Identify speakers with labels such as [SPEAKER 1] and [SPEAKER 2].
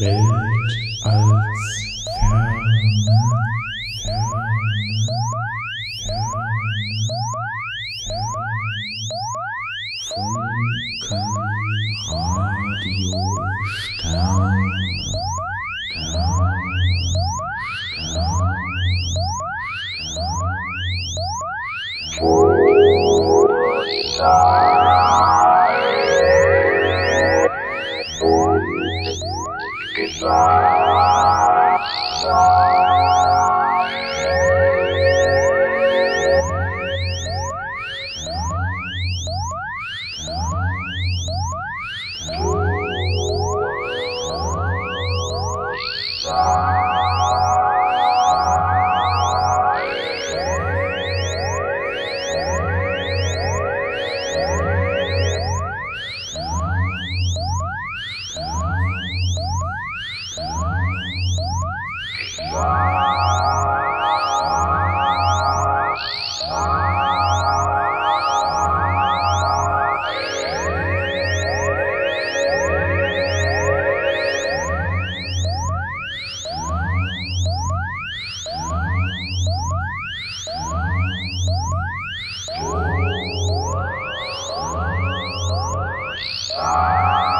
[SPEAKER 1] Welt als Ferne,
[SPEAKER 2] Bye. Ah!